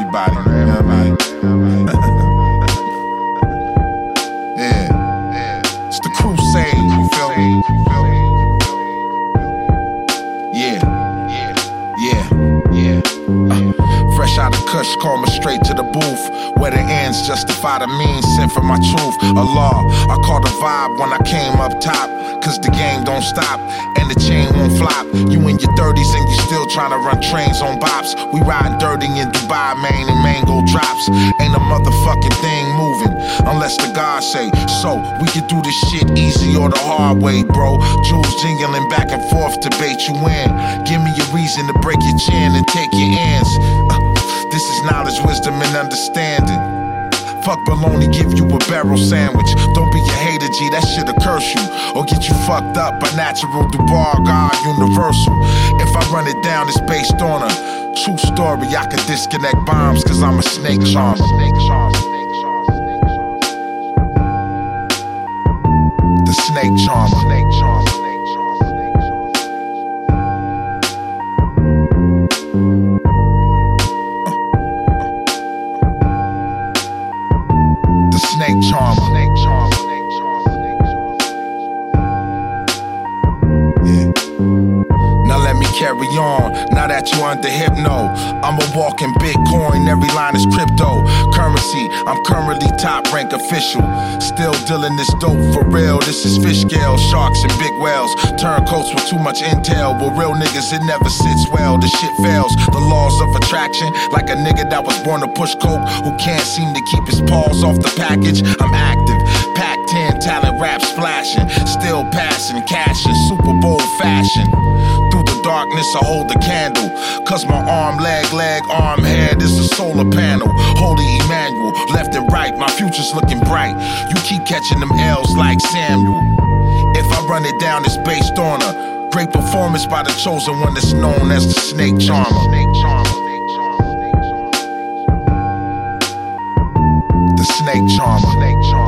everybody. Fresh out of Kush, me straight to the booth. Where the ends justify the means sent for my truth. A law, I caught a vibe when I came up top. Cause the game don't stop and the chain won't flop. You in your 30s and you still trying to run trains on bops. We riding dirty in Dubai, Maine, and mango drops. Ain't a motherfucking thing moving unless the God say so. We can do this shit easy or the hard way, bro. Jewels jingling back and forth to bait you in. Give me a reason to break your chin and take your hands. This is knowledge, wisdom, and understanding. Fuck baloney, give you a barrel sandwich. Don't be a hater, G, that shit'll curse you. Or get you fucked up by natural Dubar, God, universal. If I run it down, it's based on a true story. I can disconnect bombs, cause I'm a snake charmer. The snake charmer. Snake charmer. Snake carry on. Now that you under hypno, I'm a walking Bitcoin. Every line is crypto currency. I'm currently top rank official. Still dealing this dope for real. This is fish scale, sharks and big whales. Turncoats with too much intel. But real niggas, it never sits well. The shit fails. The laws of attraction, like a nigga that was born to push coke, who can't seem to keep his paws off the package. I'm active. Pack 10 talent rap splashing. Still passing cash the I hold the candle. Cause my arm, leg, leg, arm, head is a solar panel. Holy Emmanuel, left and right, my future's looking bright. You keep catching them L's like Samuel. If I run it down, it's based on a great performance by the chosen one that's known as the Snake Charmer. The Snake Charmer.